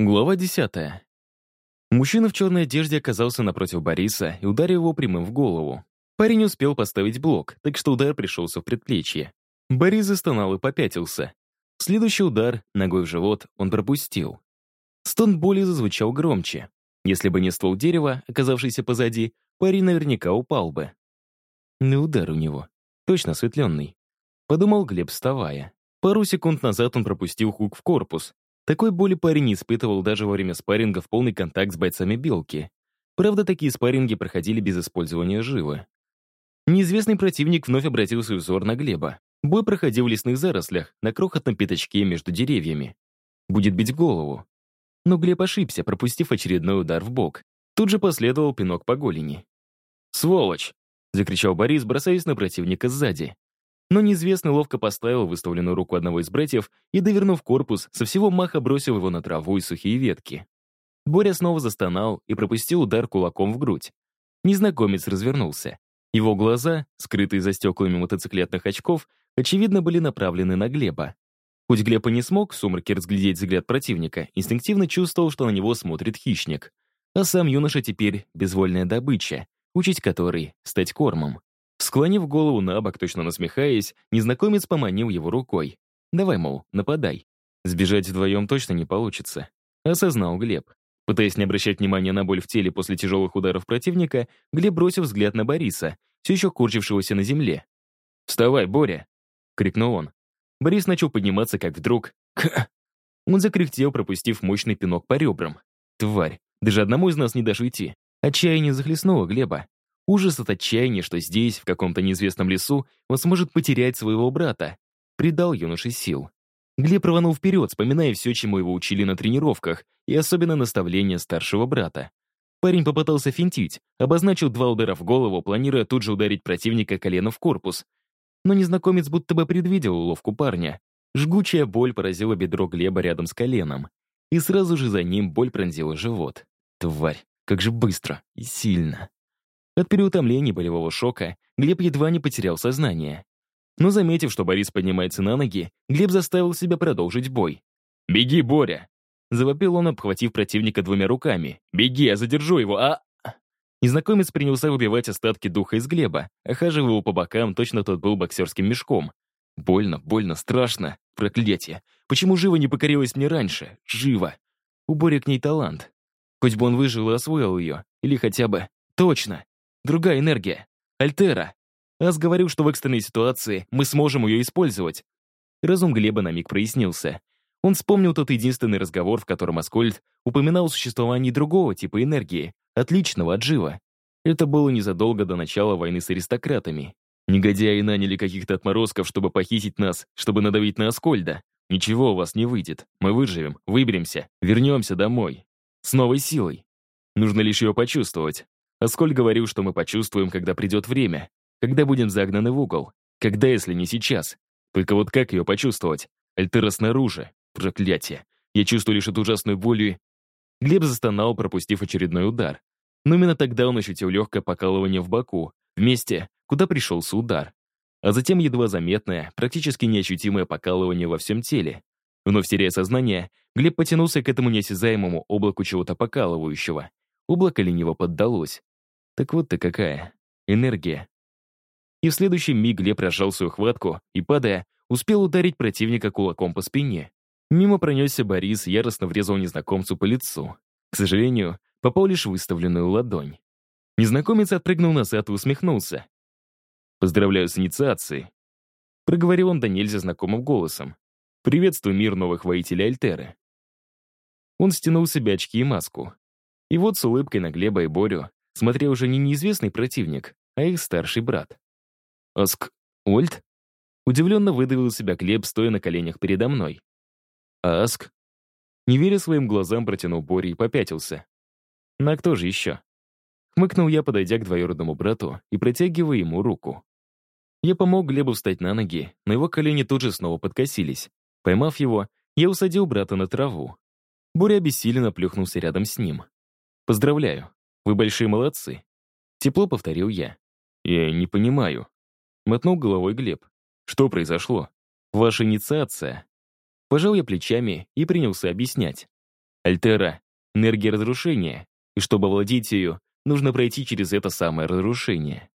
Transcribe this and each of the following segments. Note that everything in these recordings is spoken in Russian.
Глава десятая. Мужчина в черной одежде оказался напротив Бориса и ударил его прямым в голову. Парень успел поставить блок, так что удар пришелся в предплечье. Борис застонал и попятился. Следующий удар, ногой в живот, он пропустил. Стон боли зазвучал громче. Если бы не ствол дерева, оказавшийся позади, парень наверняка упал бы. На удар у него. Точно осветленный. Подумал Глеб, вставая. Пару секунд назад он пропустил хук в корпус, такой боли парень испытывал даже во время спарринга в полный контакт с бойцами «Белки». Правда, такие спарринги проходили без использования живы. Неизвестный противник вновь обратил свой взор на Глеба. Бой проходил в лесных зарослях, на крохотном пятачке между деревьями. Будет бить голову. Но Глеб ошибся, пропустив очередной удар в бок. Тут же последовал пинок по голени. «Сволочь!» — закричал Борис, бросаясь на противника сзади но неизвестный ловко поставил выставленную руку одного из братьев и, довернув корпус, со всего маха бросил его на траву и сухие ветки. Боря снова застонал и пропустил удар кулаком в грудь. Незнакомец развернулся. Его глаза, скрытые за стеклами мотоциклетных очков, очевидно, были направлены на Глеба. Хоть Глеб и не смог в сумраке разглядеть взгляд противника, инстинктивно чувствовал, что на него смотрит хищник. А сам юноша теперь безвольная добыча, учить которой — стать кормом. Склонив голову на бок, точно насмехаясь, незнакомец поманил его рукой. «Давай, мол, нападай. Сбежать вдвоем точно не получится», — осознал Глеб. Пытаясь не обращать внимания на боль в теле после тяжелых ударов противника, Глеб бросил взгляд на Бориса, все еще курчившегося на земле. «Вставай, Боря!» — крикнул он. Борис начал подниматься, как вдруг... Ка! Он закряхтел, пропустив мощный пинок по ребрам. «Тварь! Даже одному из нас не дашь уйти!» Отчаяние захлестнуло Глеба. Ужас от отчаяния, что здесь, в каком-то неизвестном лесу, он сможет потерять своего брата, придал юноше сил. Глеб рванул вперед, вспоминая все, чему его учили на тренировках, и особенно наставления старшего брата. Парень попытался финтить, обозначил два удара в голову, планируя тут же ударить противника коленом в корпус. Но незнакомец будто бы предвидел уловку парня. Жгучая боль поразила бедро Глеба рядом с коленом. И сразу же за ним боль пронзила живот. Тварь, как же быстро и сильно. От переутомления болевого шока Глеб едва не потерял сознание. Но заметив, что Борис поднимается на ноги, Глеб заставил себя продолжить бой. «Беги, Боря!» Завопил он, обхватив противника двумя руками. «Беги, я задержу его, а...» Незнакомец принялся выбивать остатки духа из Глеба, охаживая его по бокам, точно тот был боксерским мешком. Больно, больно, страшно. Проклятие. Почему живо не покорилась мне раньше? Живо. У Бори к ней талант. Хоть бы он выжил и освоил ее. Или хотя бы... Точно. Другая энергия. Альтера. Ас говорил, что в экстренной ситуации мы сможем ее использовать. Разум Глеба на миг прояснился. Он вспомнил тот единственный разговор, в котором Аскольд упоминал о существовании другого типа энергии, отличного от жива. Это было незадолго до начала войны с аристократами. Негодяи наняли каких-то отморозков, чтобы похитить нас, чтобы надавить на Аскольда. Ничего у вас не выйдет. Мы выживем, выберемся, вернемся домой. С новой силой. Нужно лишь ее почувствовать. Асколь говорил, что мы почувствуем, когда придет время, когда будем загнаны в угол. Когда, если не сейчас? Только вот как ее почувствовать? Альтера снаружи. Проклятие. Я чувствую лишь эту ужасную боль. Глеб застонал, пропустив очередной удар. Но именно тогда он ощутил легкое покалывание в боку, в месте, куда пришелся удар. А затем едва заметное, практически неощутимое покалывание во всем теле. Вновь теряя сознание, Глеб потянулся к этому неосязаемому облаку чего-то покалывающего. Облако лениво поддалось. Так вот ты какая. Энергия. И в следующий миг Глеб разжал свою хватку и, падая, успел ударить противника кулаком по спине. Мимо пронесся Борис, яростно врезал незнакомцу по лицу. К сожалению, попал лишь выставленную ладонь. Незнакомец отпрыгнул назад и усмехнулся. «Поздравляю с инициацией», — проговорил он до нельзя знакомым голосом. «Приветствую мир новых воителей Альтеры». Он стянул себе очки и маску. И вот с улыбкой на Глеба и Борю смотрел уже не неизвестный противник, а их старший брат. «Аск... Ольд?» Удивленно выдавил себя Глеб, стоя на коленях передо мной. «Аск?» Не веря своим глазам, протянул Бори и попятился. «На кто же еще?» Хмыкнул я, подойдя к двоюродному брату и протягивая ему руку. Я помог Глебу встать на ноги, но его колени тут же снова подкосились. Поймав его, я усадил брата на траву. Боря обессиленно плюхнулся рядом с ним. «Поздравляю. Вы большие молодцы. Тепло повторил я. Я не понимаю. Мотнул головой Глеб. Что произошло? Ваша инициация. Пожал я плечами и принялся объяснять. Альтера — энергия разрушения, и чтобы овладеть ею, нужно пройти через это самое разрушение.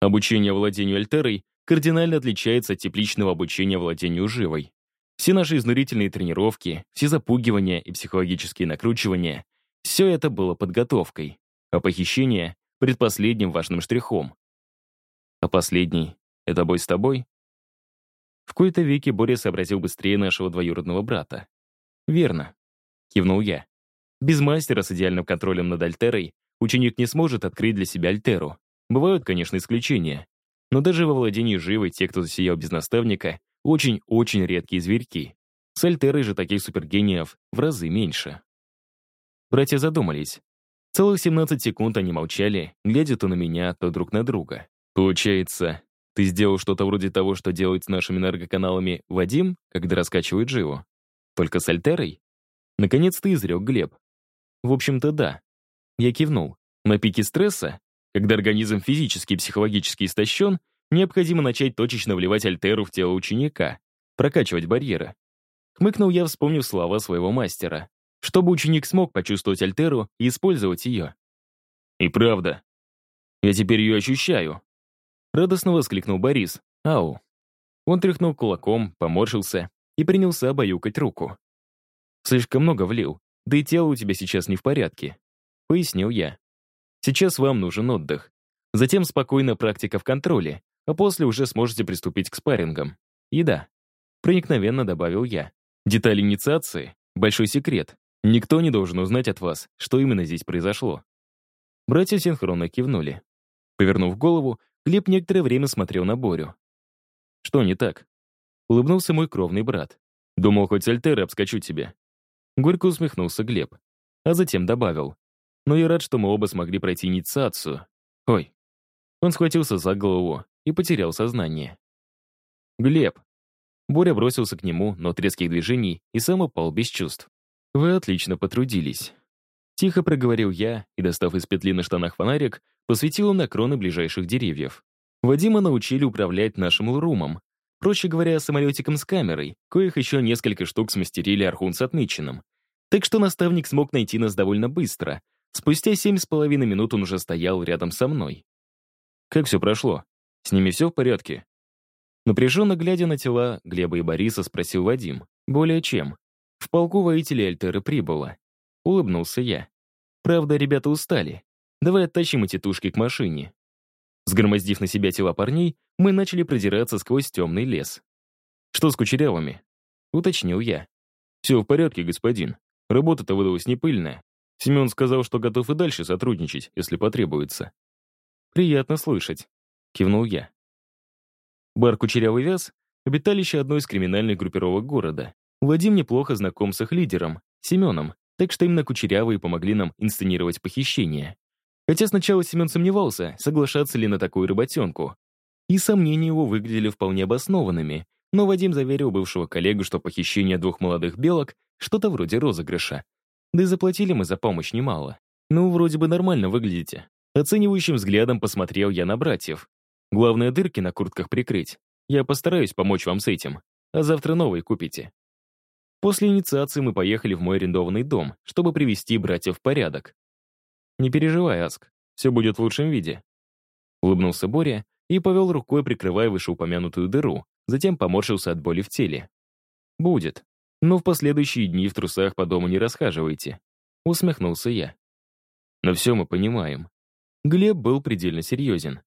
Обучение владению Альтерой кардинально отличается от тепличного обучения владению живой. Все наши изнурительные тренировки, все запугивания и психологические накручивания — все это было подготовкой, а похищение — предпоследним важным штрихом. А последний — это бой с тобой? В кои-то веки Боря сообразил быстрее нашего двоюродного брата. «Верно», — кивнул я. «Без мастера с идеальным контролем над Альтерой ученик не сможет открыть для себя Альтеру. Бывают, конечно, исключения. Но даже во владении живой те, кто засиял без наставника, очень-очень редкие зверьки. С Альтерой же таких супергениев в разы меньше. Братья задумались. Целых 17 секунд они молчали, глядя то на меня, то друг на друга. Получается, ты сделал что-то вроде того, что делает с нашими энергоканалами Вадим, когда раскачивает живу? Только с Альтерой? Наконец-то изрек Глеб. В общем-то, да. Я кивнул. На пике стресса, когда организм физически и психологически истощен, Необходимо начать точечно вливать альтеру в тело ученика, прокачивать барьеры. Хмыкнул я, вспомнив слова своего мастера. Чтобы ученик смог почувствовать альтеру и использовать ее. И правда. Я теперь ее ощущаю. Радостно воскликнул Борис. Ау. Он тряхнул кулаком, поморщился и принялся обаюкать руку. Слишком много влил, да и тело у тебя сейчас не в порядке. Пояснил я. Сейчас вам нужен отдых. Затем спокойная практика в контроле, а после уже сможете приступить к спаррингам. И да, проникновенно добавил я. Детали инициации — большой секрет. Никто не должен узнать от вас, что именно здесь произошло. Братья синхронно кивнули. Повернув голову, Глеб некоторое время смотрел на Борю. «Что не так?» Улыбнулся мой кровный брат. «Думал, хоть Альтеры обскочу тебя». Горько усмехнулся Глеб, а затем добавил. «Но я рад, что мы оба смогли пройти инициацию. Ой». Он схватился за голову и потерял сознание. «Глеб!» Боря бросился к нему, но от резких движений и сам упал без чувств. «Вы отлично потрудились». Тихо проговорил я и, достав из петли на штанах фонарик, посветил им на кроны ближайших деревьев. Вадима научили управлять нашим лрумом. Проще говоря, самолетиком с камерой, коих еще несколько штук смастерили Архун с отмеченным. Так что наставник смог найти нас довольно быстро. Спустя семь с половиной минут он уже стоял рядом со мной. «Как все прошло?» С ними все в порядке?» Напряженно глядя на тела Глеба и Бориса, спросил Вадим. «Более чем. В полку воителей Альтеры прибыло». Улыбнулся я. «Правда, ребята устали. Давай оттащим эти тушки к машине». Сгромоздив на себя тела парней, мы начали продираться сквозь темный лес. «Что с кучерявыми?» — уточнил я. «Все в порядке, господин. Работа-то выдалась не пыльная. Семен сказал, что готов и дальше сотрудничать, если потребуется». «Приятно слышать. — кивнул я. Бар «Кучерявый вяз» — обиталище одной из криминальных группировок города. Вадим неплохо знаком с их лидером, Семеном, так что именно Кучерявые помогли нам инсценировать похищение. Хотя сначала Семен сомневался, соглашаться ли на такую работенку. И сомнения его выглядели вполне обоснованными, но Вадим заверил бывшего коллегу, что похищение двух молодых белок — что-то вроде розыгрыша. Да и заплатили мы за помощь немало. Ну, вроде бы нормально выглядите. Оценивающим взглядом посмотрел я на братьев. Главное, дырки на куртках прикрыть. Я постараюсь помочь вам с этим. А завтра новые купите. После инициации мы поехали в мой арендованный дом, чтобы привести братьев в порядок. «Не переживай, Аск, все будет в лучшем виде». Улыбнулся Боря и повел рукой, прикрывая вышеупомянутую дыру, затем поморщился от боли в теле. «Будет. Но в последующие дни в трусах по дому не расхаживайте», — усмехнулся я. «Но все мы понимаем». Глеб был предельно серьезен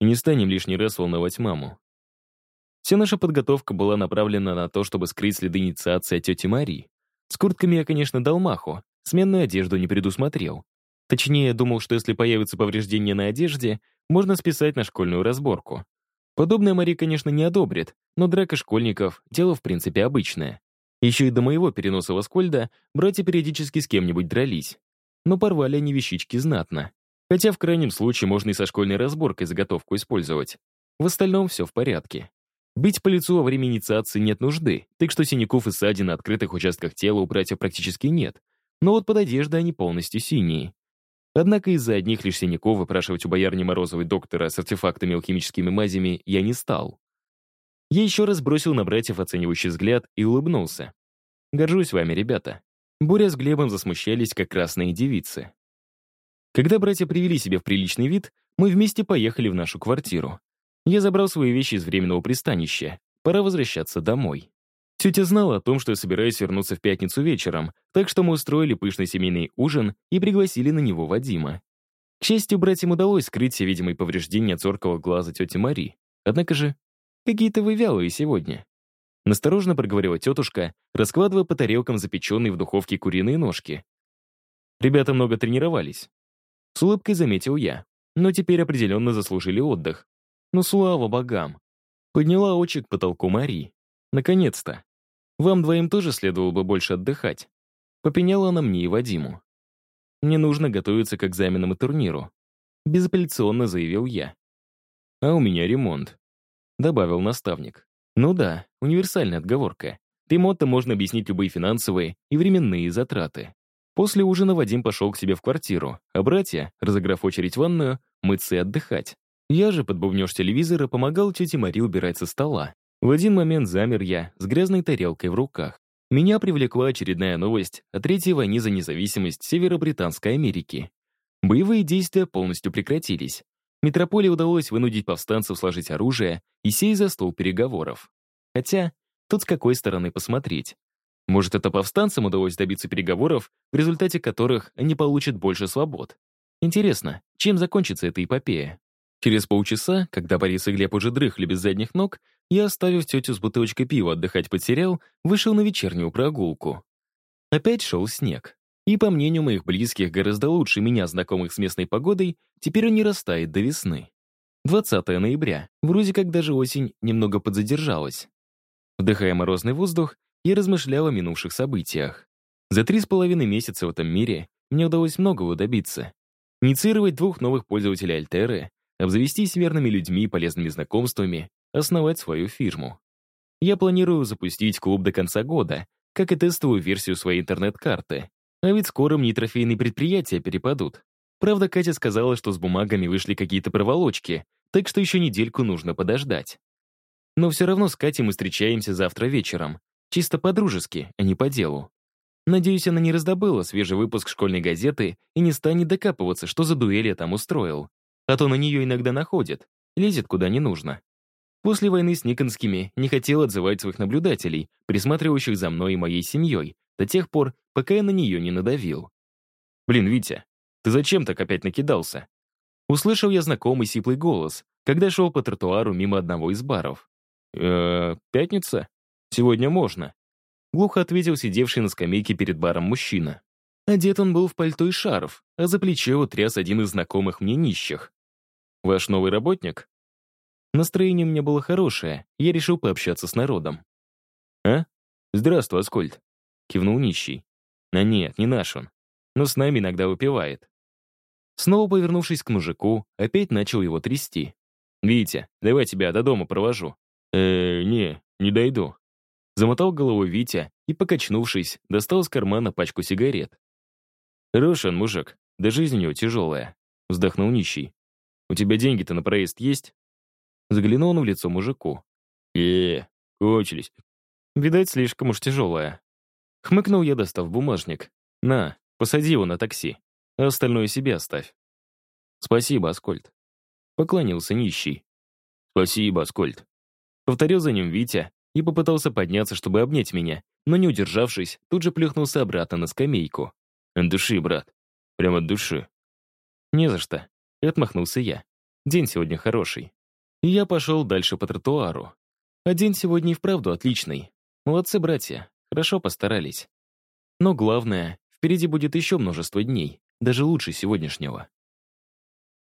не станем лишний раз волновать маму. Вся наша подготовка была направлена на то, чтобы скрыть следы инициации тети Марии. С куртками я, конечно, дал маху, сменную одежду не предусмотрел. Точнее, я думал, что если появятся повреждения на одежде, можно списать на школьную разборку. Подобное Мари, конечно, не одобрит, но драка школьников — дело в принципе обычное. Еще и до моего переноса в Аскольда братья периодически с кем-нибудь дрались. Но порвали они вещички знатно. Хотя в крайнем случае можно и со школьной разборкой заготовку использовать. В остальном все в порядке. Бить по лицу во время инициации нет нужды, так что синяков и ссадин на открытых участках тела у братьев практически нет. Но вот под одеждой они полностью синие. Однако из-за одних лишь синяков выпрашивать у боярни Морозовой доктора с артефактами алхимическими мазями я не стал. Я еще раз бросил на братьев оценивающий взгляд и улыбнулся. «Горжусь вами, ребята. Боря с Глебом засмущались, как красные девицы. Когда братья привели себя в приличный вид, мы вместе поехали в нашу квартиру. Я забрал свои вещи из временного пристанища. Пора возвращаться домой. Тетя знала о том, что я собираюсь вернуться в пятницу вечером, так что мы устроили пышный семейный ужин и пригласили на него Вадима. К счастью, братьям удалось скрыть все видимые повреждения от зоркого глаза тети Мари. Однако же, какие-то вы вялые сегодня. Насторожно проговорила тетушка, раскладывая по тарелкам запеченные в духовке куриные ножки. Ребята много тренировались. С улыбкой заметил я, но теперь определенно заслужили отдых. Ну, слава богам. Подняла очи к потолку Мари. Наконец-то. Вам двоим тоже следовало бы больше отдыхать. Попеняла она мне и Вадиму. Мне нужно готовиться к экзаменам и турниру. Безапелляционно заявил я. А у меня ремонт. Добавил наставник. Ну да, универсальная отговорка. Ремонтом можно объяснить любые финансовые и временные затраты. После ужина Вадим пошел к себе в квартиру, а братья, разыграв очередь в ванную, мыться и отдыхать. Я же, под бубнёж телевизора, помогал тете Мари убирать со стола. В один момент замер я с грязной тарелкой в руках. Меня привлекла очередная новость о Третьей войне за независимость Северо-Британской Америки. Боевые действия полностью прекратились. Метрополии удалось вынудить повстанцев сложить оружие и сесть за стол переговоров. Хотя, тут с какой стороны посмотреть. Может, это повстанцам удалось добиться переговоров, в результате которых они получат больше свобод. Интересно, чем закончится эта эпопея? Через полчаса, когда Борис и Глеб уже дрыхли без задних ног, я, оставив тетю с бутылочкой пива отдыхать под сериал, вышел на вечернюю прогулку. Опять шел снег. И, по мнению моих близких, гораздо лучше меня, знакомых с местной погодой, теперь он не растает до весны. 20 ноября. Вроде как даже осень немного подзадержалась. Вдыхая морозный воздух, я размышлял о минувших событиях. За три с половиной месяца в этом мире мне удалось многого добиться. Инициировать двух новых пользователей Альтеры, обзавестись верными людьми и полезными знакомствами, основать свою фирму. Я планирую запустить клуб до конца года, как и тестовую версию своей интернет-карты. А ведь скоро мне трофейные предприятия перепадут. Правда, Катя сказала, что с бумагами вышли какие-то проволочки, так что еще недельку нужно подождать. Но все равно с Катей мы встречаемся завтра вечером. Чисто по-дружески, а не по делу. Надеюсь, она не раздобыла свежий выпуск школьной газеты и не станет докапываться, что за дуэль я там устроил. А то на нее иногда находит, лезет куда не нужно. После войны с Никонскими не хотел отзывать своих наблюдателей, присматривающих за мной и моей семьей, до тех пор, пока я на нее не надавил. «Блин, Витя, ты зачем так опять накидался?» Услышал я знакомый сиплый голос, когда шел по тротуару мимо одного из баров. «Э, пятница? Сегодня можно», — глухо ответил сидевший на скамейке перед баром мужчина. Одет он был в пальто и шарф, а за плечо его тряс один из знакомых мне нищих. «Ваш новый работник?» Настроение у меня было хорошее, я решил пообщаться с народом. «А? Здравствуй, Аскольд», — кивнул нищий. «А нет, не наш он, но с нами иногда выпивает». Снова повернувшись к мужику, опять начал его трясти. «Витя, давай тебя до дома провожу». «Э, не, не дойду». Замотал головой Витя и, покачнувшись, достал из кармана пачку сигарет. «Хороший мужик, да жизнь у него тяжелая», — вздохнул нищий. «У тебя деньги-то на проезд есть?» Заглянул он в лицо мужику. э кончились. Видать, слишком уж тяжелая. Хмыкнул я, достав бумажник. На, посади его на такси, а остальное себе оставь. Спасибо, Аскольд. Поклонился нищий. Спасибо, Аскольд. Повторил за ним Витя и попытался подняться, чтобы обнять меня, но не удержавшись, тут же плюхнулся обратно на скамейку. От души, брат. Прямо от души. Не за что. Отмахнулся я. День сегодня хороший. Я пошел дальше по тротуару. А день сегодня и вправду отличный. Молодцы, братья, хорошо постарались. Но главное, впереди будет еще множество дней, даже лучше сегодняшнего.